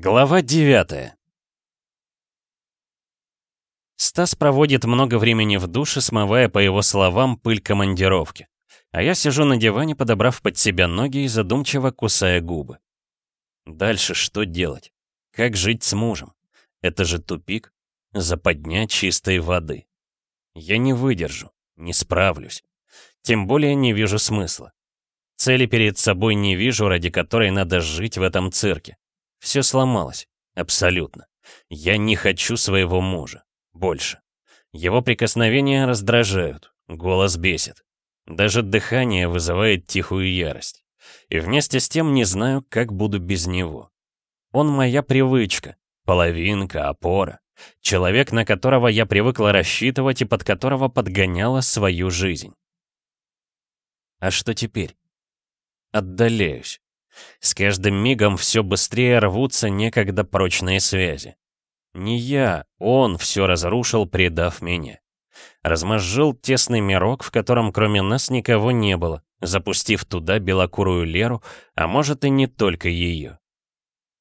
Глава 9 Стас проводит много времени в душе, смывая, по его словам, пыль командировки. А я сижу на диване, подобрав под себя ноги и задумчиво кусая губы. Дальше что делать? Как жить с мужем? Это же тупик. Западня чистой воды. Я не выдержу, не справлюсь. Тем более не вижу смысла. Цели перед собой не вижу, ради которой надо жить в этом цирке. Все сломалось. Абсолютно. Я не хочу своего мужа. Больше. Его прикосновения раздражают, голос бесит. Даже дыхание вызывает тихую ярость. И вместе с тем не знаю, как буду без него. Он моя привычка, половинка, опора. Человек, на которого я привыкла рассчитывать и под которого подгоняла свою жизнь. А что теперь? Отдаляюсь. С каждым мигом все быстрее рвутся некогда прочные связи. Не я, он все разрушил, предав меня. Размозжил тесный мирок, в котором кроме нас никого не было, запустив туда белокурую Леру, а может и не только ее.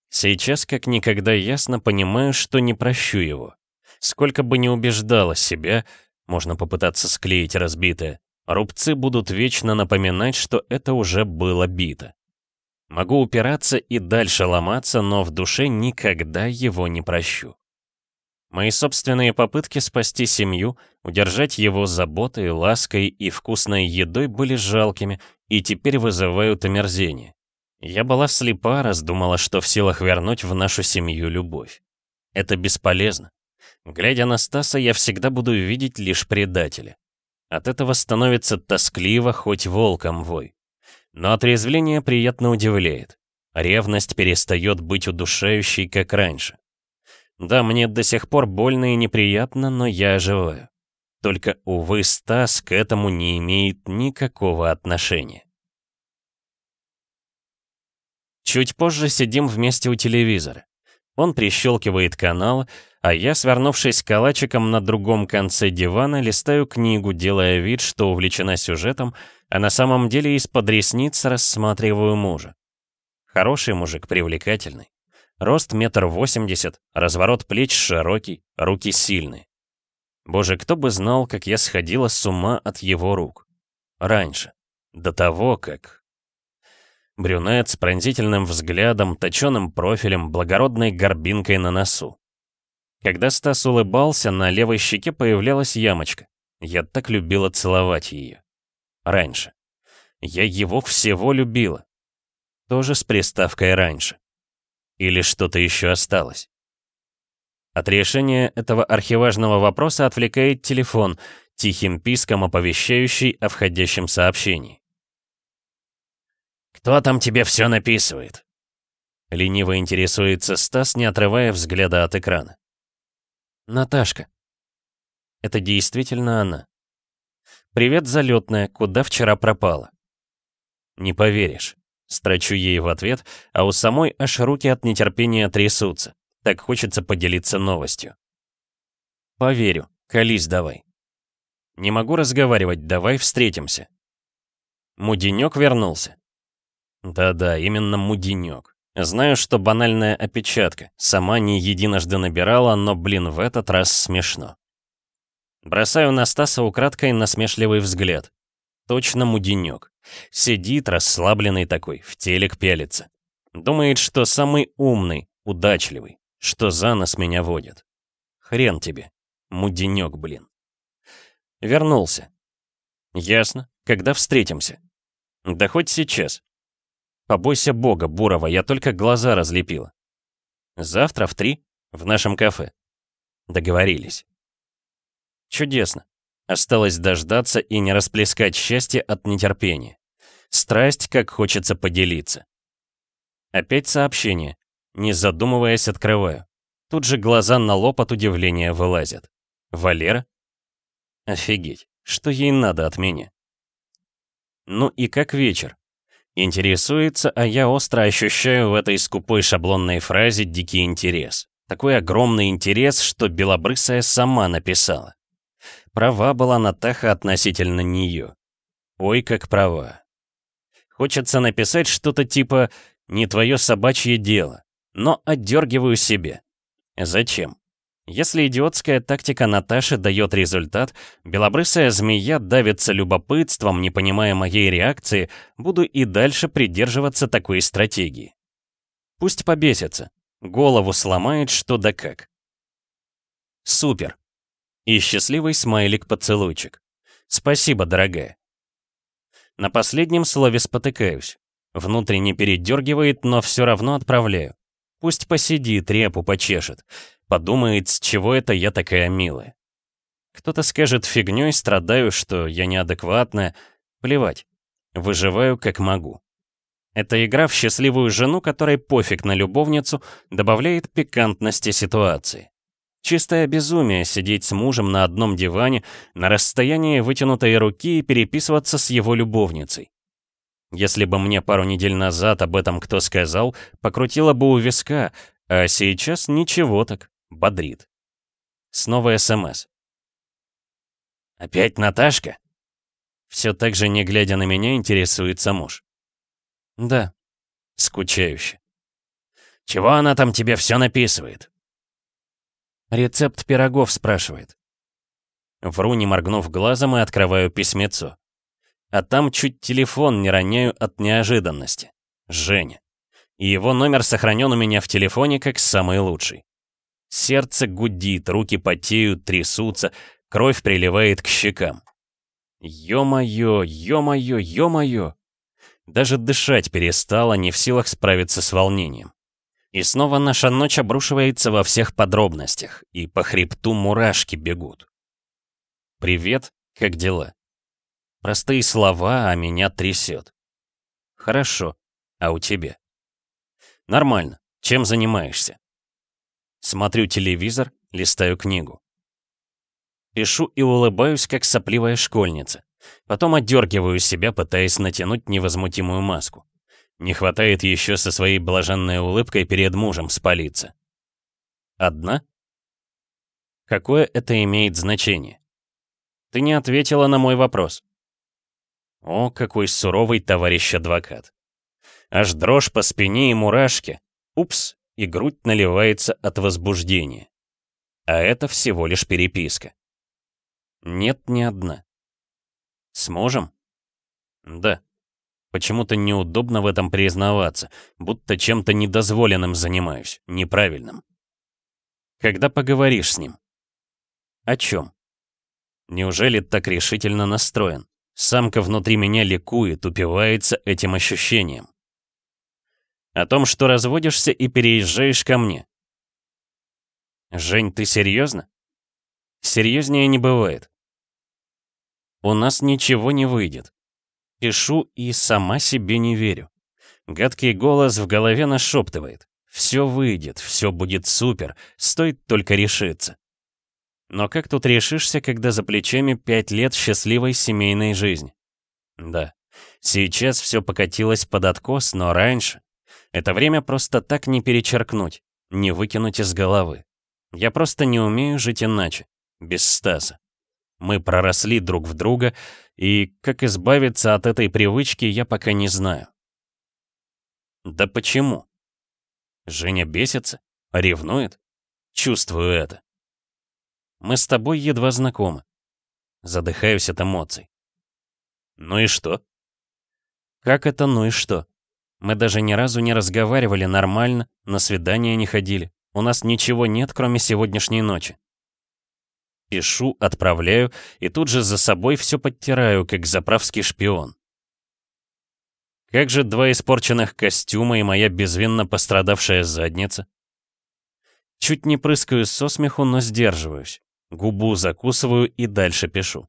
Сейчас как никогда ясно понимаю, что не прощу его. Сколько бы ни убеждала себя, можно попытаться склеить разбитое, рубцы будут вечно напоминать, что это уже было бито. Могу упираться и дальше ломаться, но в душе никогда его не прощу. Мои собственные попытки спасти семью, удержать его заботой, лаской и вкусной едой были жалкими и теперь вызывают омерзение. Я была слепа, раздумала, что в силах вернуть в нашу семью любовь. Это бесполезно. Глядя на Стаса, я всегда буду видеть лишь предателя. От этого становится тоскливо, хоть волком вой. Но отрезвление приятно удивляет. Ревность перестает быть удушающей, как раньше. Да, мне до сих пор больно и неприятно, но я оживаю. Только, увы, Стас к этому не имеет никакого отношения. Чуть позже сидим вместе у телевизора. Он прищелкивает канал, а я, свернувшись калачиком на другом конце дивана, листаю книгу, делая вид, что увлечена сюжетом, а на самом деле из-под ресниц рассматриваю мужа. Хороший мужик, привлекательный. Рост метр восемьдесят, разворот плеч широкий, руки сильные. Боже, кто бы знал, как я сходила с ума от его рук. Раньше. До того, как... Брюнет с пронзительным взглядом, точеным профилем, благородной горбинкой на носу. Когда Стас улыбался, на левой щеке появлялась ямочка. Я так любила целовать ее раньше. Я его всего любила. Тоже с приставкой «раньше». Или что-то еще осталось. От решения этого архиважного вопроса отвлекает телефон, тихим писком оповещающий о входящем сообщении. «Кто там тебе все написывает?» Лениво интересуется Стас, не отрывая взгляда от экрана. «Наташка». Это действительно она. «Привет, залетная, куда вчера пропала?» «Не поверишь». Строчу ей в ответ, а у самой аж руки от нетерпения трясутся. Так хочется поделиться новостью. «Поверю. Колись давай». «Не могу разговаривать, давай встретимся». Муденек вернулся. Да-да, именно муденек. Знаю, что банальная опечатка. Сама не единожды набирала, но, блин, в этот раз смешно. Бросаю на Стаса украдкой насмешливый взгляд. Точно муденек. Сидит, расслабленный такой, в телек пялится. Думает, что самый умный, удачливый, что за нос меня водит. Хрен тебе. Муденек, блин. Вернулся. Ясно. Когда встретимся? Да хоть сейчас. Побойся бога, Бурова, я только глаза разлепила. Завтра в три в нашем кафе. Договорились. Чудесно. Осталось дождаться и не расплескать счастье от нетерпения. Страсть, как хочется поделиться. Опять сообщение. Не задумываясь, открываю. Тут же глаза на лоб от удивления вылазят. Валера? Офигеть, что ей надо от меня? Ну и как вечер? Интересуется, а я остро ощущаю в этой скупой шаблонной фразе дикий интерес. Такой огромный интерес, что Белобрысая сама написала. Права была Натаха относительно нее. Ой, как права. Хочется написать что-то типа «не твое собачье дело», но отдергиваю себе. Зачем? Если идиотская тактика Наташи дает результат, белобрысая змея давится любопытством, не понимая моей реакции, буду и дальше придерживаться такой стратегии. Пусть побесится, голову сломает что да как. Супер. И счастливый смайлик-поцелуйчик. Спасибо, дорогая. На последнем слове спотыкаюсь. Внутренне передергивает, но все равно отправляю. Пусть посидит, репу почешет. Подумает, с чего это я такая милая. Кто-то скажет фигнёй, страдаю, что я неадекватная. Плевать. Выживаю как могу. Эта игра в счастливую жену, которой пофиг на любовницу, добавляет пикантности ситуации. Чистое безумие сидеть с мужем на одном диване, на расстоянии вытянутой руки и переписываться с его любовницей. Если бы мне пару недель назад об этом кто сказал, покрутило бы у виска, а сейчас ничего так. Бодрит. Снова СМС. «Опять Наташка?» Все так же, не глядя на меня, интересуется муж. «Да». Скучающе. «Чего она там тебе все написывает?» «Рецепт пирогов спрашивает». Вру, не моргнув глазом, и открываю письмецо. А там чуть телефон не роняю от неожиданности. Женя. И его номер сохранен у меня в телефоне как самый лучший. Сердце гудит, руки потеют, трясутся, кровь приливает к щекам. Ё-моё, ё-моё, ё-моё. Даже дышать перестала, не в силах справиться с волнением. И снова наша ночь обрушивается во всех подробностях, и по хребту мурашки бегут. «Привет, как дела?» Простые слова, а меня трясет. «Хорошо, а у тебя?» «Нормально. Чем занимаешься?» Смотрю телевизор, листаю книгу. Пишу и улыбаюсь, как сопливая школьница. Потом отдергиваю себя, пытаясь натянуть невозмутимую маску. Не хватает еще со своей блаженной улыбкой перед мужем спалиться. Одна? Какое это имеет значение? Ты не ответила на мой вопрос. О, какой суровый товарищ адвокат. Аж дрожь по спине и мурашки. Упс, и грудь наливается от возбуждения. А это всего лишь переписка. Нет ни одна. С мужем? Да. Почему-то неудобно в этом признаваться, будто чем-то недозволенным занимаюсь, неправильным. Когда поговоришь с ним? О чем? Неужели так решительно настроен? Самка внутри меня ликует, упивается этим ощущением. О том, что разводишься и переезжаешь ко мне. Жень, ты серьезно? Серьезнее не бывает. У нас ничего не выйдет. Пишу и сама себе не верю. Гадкий голос в голове нашептывает. Все выйдет, все будет супер, стоит только решиться. Но как тут решишься, когда за плечами пять лет счастливой семейной жизни? Да, сейчас все покатилось под откос, но раньше... Это время просто так не перечеркнуть, не выкинуть из головы. Я просто не умею жить иначе, без Стаса. Мы проросли друг в друга, и как избавиться от этой привычки, я пока не знаю. Да почему? Женя бесится? Ревнует? Чувствую это. Мы с тобой едва знакомы. Задыхаюсь от эмоций. Ну и что? Как это ну и что? Мы даже ни разу не разговаривали нормально, на свидания не ходили. У нас ничего нет, кроме сегодняшней ночи. Пишу, отправляю, и тут же за собой все подтираю, как заправский шпион. Как же два испорченных костюма и моя безвинно пострадавшая задница? Чуть не прыскаю со смеху, но сдерживаюсь. Губу закусываю и дальше пишу.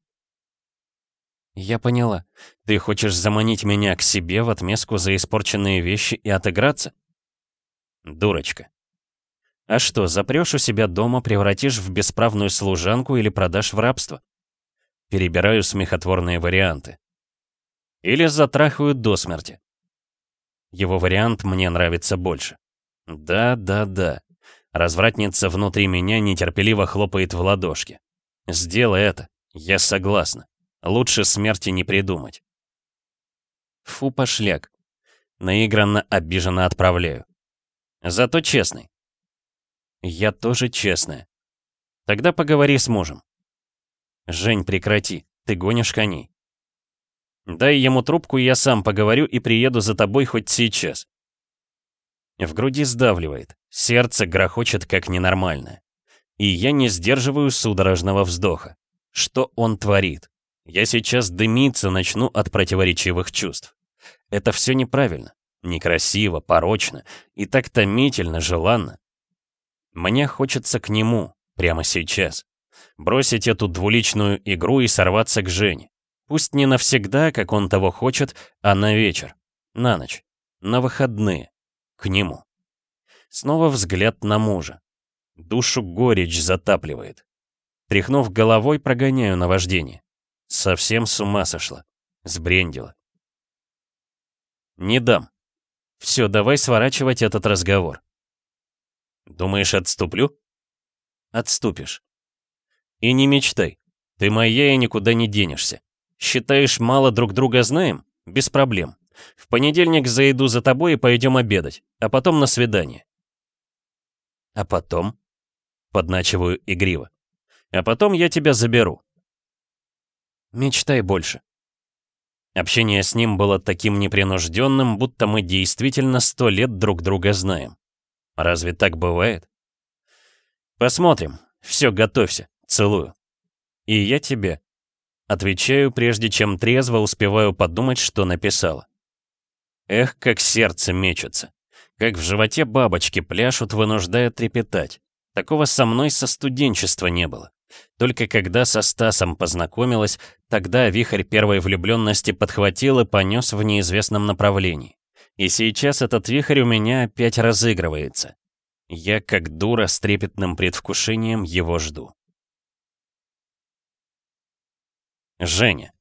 «Я поняла. Ты хочешь заманить меня к себе в отместку за испорченные вещи и отыграться?» «Дурочка. А что, запрешь у себя дома, превратишь в бесправную служанку или продашь в рабство?» Перебираю смехотворные варианты. «Или затрахаю до смерти». Его вариант мне нравится больше. Да, да, да. Развратница внутри меня нетерпеливо хлопает в ладошки. «Сделай это. Я согласна». Лучше смерти не придумать. Фу, пошляк. Наигранно, обиженно отправляю. Зато честный. Я тоже честная. Тогда поговори с мужем. Жень, прекрати, ты гонишь коней. Дай ему трубку, я сам поговорю и приеду за тобой хоть сейчас. В груди сдавливает, сердце грохочет как ненормальное. И я не сдерживаю судорожного вздоха. Что он творит? Я сейчас дымиться начну от противоречивых чувств. Это все неправильно, некрасиво, порочно и так томительно, желанно. Мне хочется к нему, прямо сейчас. Бросить эту двуличную игру и сорваться к Жене. Пусть не навсегда, как он того хочет, а на вечер, на ночь, на выходные, к нему. Снова взгляд на мужа. Душу горечь затапливает. Тряхнув головой, прогоняю наваждение. Совсем с ума сошла. Сбрендила. Не дам. Все, давай сворачивать этот разговор. Думаешь, отступлю? Отступишь. И не мечтай. Ты моя и никуда не денешься. Считаешь, мало друг друга знаем? Без проблем. В понедельник зайду за тобой и пойдем обедать, а потом на свидание. А потом? Подначиваю игриво. А потом я тебя заберу. Мечтай больше. Общение с ним было таким непринужденным, будто мы действительно сто лет друг друга знаем. Разве так бывает? Посмотрим. Все, готовься. Целую. И я тебе. Отвечаю, прежде чем трезво успеваю подумать, что написала. Эх, как сердце мечется. Как в животе бабочки пляшут, вынуждая трепетать. Такого со мной со студенчества не было. Только когда со Стасом познакомилась, тогда вихрь первой влюбленности подхватил и понес в неизвестном направлении. И сейчас этот вихрь у меня опять разыгрывается. Я, как дура, с трепетным предвкушением его жду. Женя.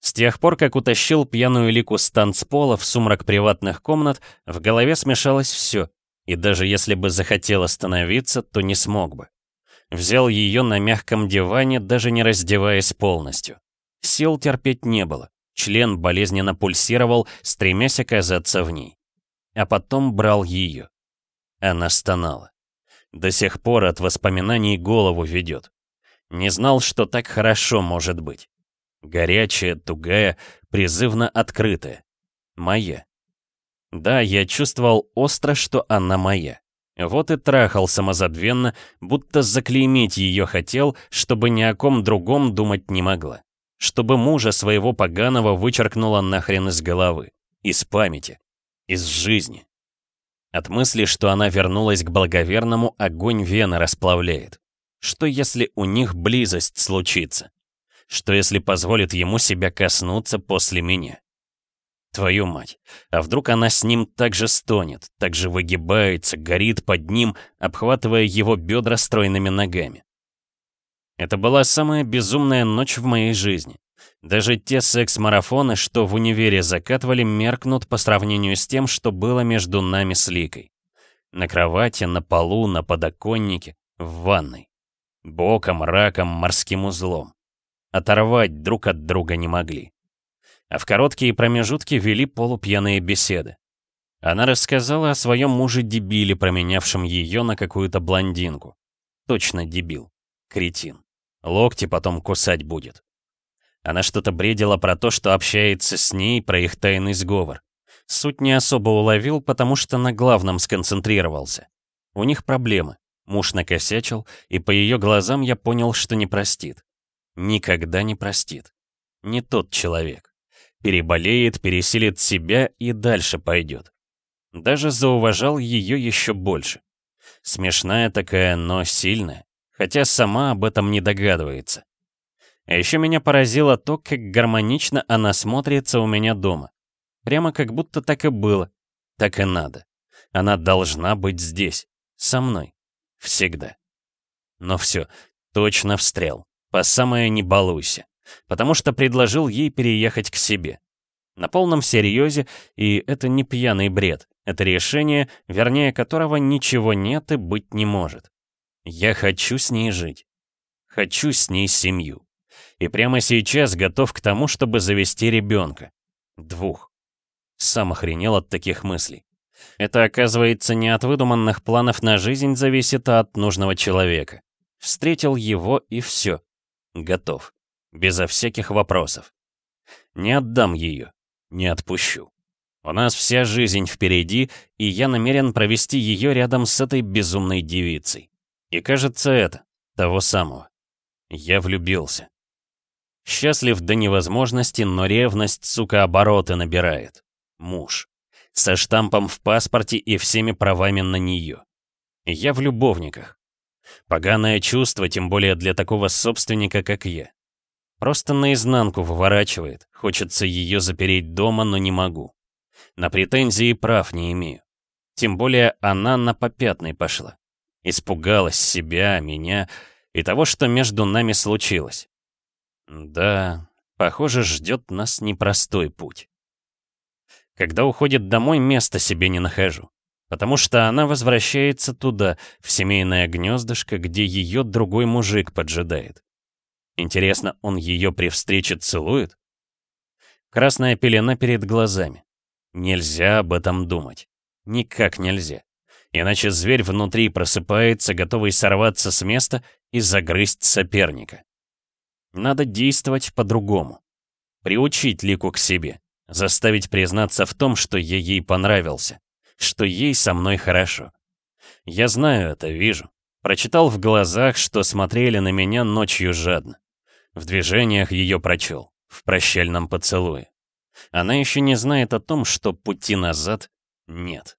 С тех пор, как утащил пьяную лику с танцпола в сумрак приватных комнат, в голове смешалось все, и даже если бы захотел остановиться, то не смог бы. Взял ее на мягком диване, даже не раздеваясь полностью. Сил терпеть не было. Член болезненно пульсировал, стремясь оказаться в ней. А потом брал ее. Она стонала. До сих пор от воспоминаний голову ведет. Не знал, что так хорошо может быть. Горячая, тугая, призывно открытая. Моя. Да, я чувствовал остро, что она моя. Вот и трахал самозабвенно, будто заклеймить ее хотел, чтобы ни о ком другом думать не могла. Чтобы мужа своего поганого вычеркнула нахрен из головы, из памяти, из жизни. От мысли, что она вернулась к благоверному, огонь вены расплавляет. Что если у них близость случится? Что если позволит ему себя коснуться после меня? Твою мать, а вдруг она с ним так же стонет, так же выгибается, горит под ним, обхватывая его бедра стройными ногами? Это была самая безумная ночь в моей жизни. Даже те секс-марафоны, что в универе закатывали, меркнут по сравнению с тем, что было между нами с Ликой. На кровати, на полу, на подоконнике, в ванной. Боком, раком, морским узлом. Оторвать друг от друга не могли а в короткие промежутки вели полупьяные беседы. Она рассказала о своем муже-дебиле, променявшем ее на какую-то блондинку. Точно дебил. Кретин. Локти потом кусать будет. Она что-то бредила про то, что общается с ней, про их тайный сговор. Суть не особо уловил, потому что на главном сконцентрировался. У них проблемы. Муж накосячил, и по ее глазам я понял, что не простит. Никогда не простит. Не тот человек переболеет, пересилит себя и дальше пойдет. Даже зауважал ее еще больше. Смешная такая, но сильная, хотя сама об этом не догадывается. А еще меня поразило то, как гармонично она смотрится у меня дома. Прямо как будто так и было, так и надо. Она должна быть здесь, со мной, всегда. Но все, точно встрел, по самое не балуйся потому что предложил ей переехать к себе. На полном серьезе, и это не пьяный бред, это решение, вернее которого ничего нет и быть не может. Я хочу с ней жить. Хочу с ней семью. И прямо сейчас готов к тому, чтобы завести ребенка. Двух. Сам охренел от таких мыслей. Это, оказывается, не от выдуманных планов на жизнь зависит, а от нужного человека. Встретил его и все. Готов. Безо всяких вопросов. Не отдам ее. Не отпущу. У нас вся жизнь впереди, и я намерен провести ее рядом с этой безумной девицей. И кажется это, того самого. Я влюбился. Счастлив до невозможности, но ревность, сука, обороты набирает. Муж. Со штампом в паспорте и всеми правами на нее. Я в любовниках. Поганое чувство, тем более для такого собственника, как я. Просто наизнанку выворачивает. Хочется ее запереть дома, но не могу. На претензии прав не имею. Тем более она на попятный пошла. Испугалась себя, меня и того, что между нами случилось. Да, похоже, ждет нас непростой путь. Когда уходит домой, места себе не нахожу. Потому что она возвращается туда, в семейное гнездышко, где ее другой мужик поджидает. Интересно, он ее при встрече целует? Красная пелена перед глазами. Нельзя об этом думать. Никак нельзя. Иначе зверь внутри просыпается, готовый сорваться с места и загрызть соперника. Надо действовать по-другому. Приучить Лику к себе. Заставить признаться в том, что я ей понравился. Что ей со мной хорошо. Я знаю это, вижу. Прочитал в глазах, что смотрели на меня ночью жадно. В движениях ее прочел. В прощальном поцелуе. Она еще не знает о том, что пути назад нет.